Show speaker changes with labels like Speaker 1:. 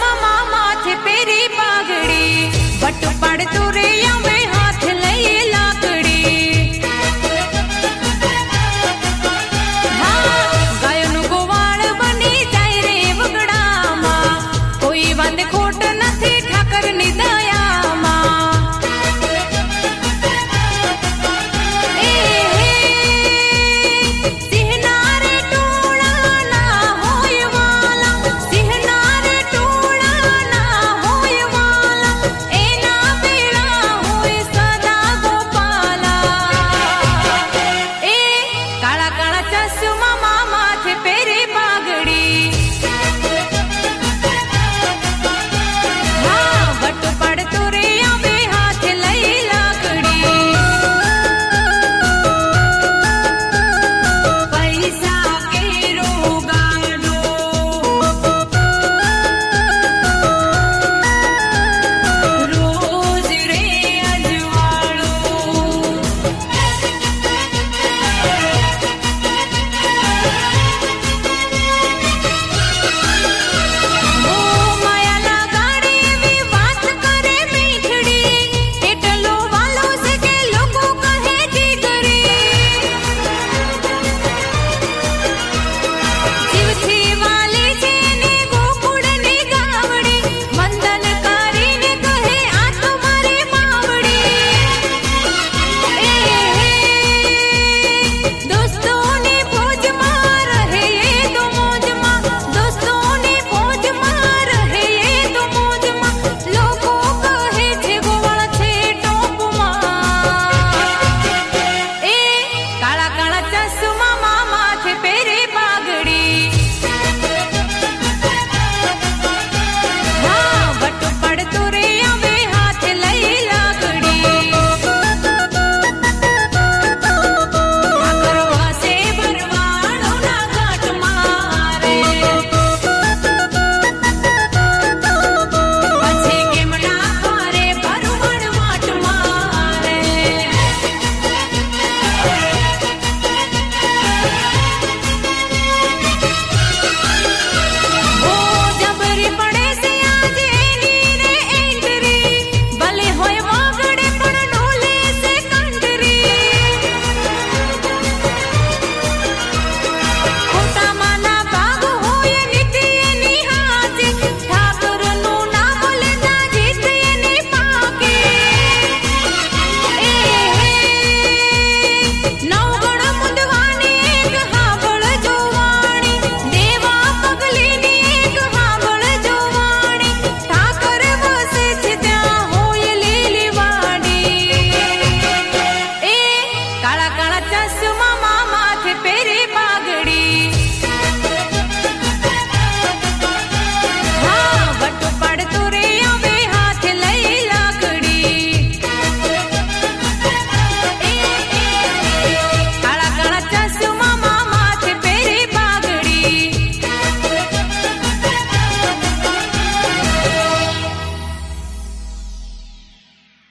Speaker 1: Mama माथे peri पागड़ी but पड़ तुरे तो या में।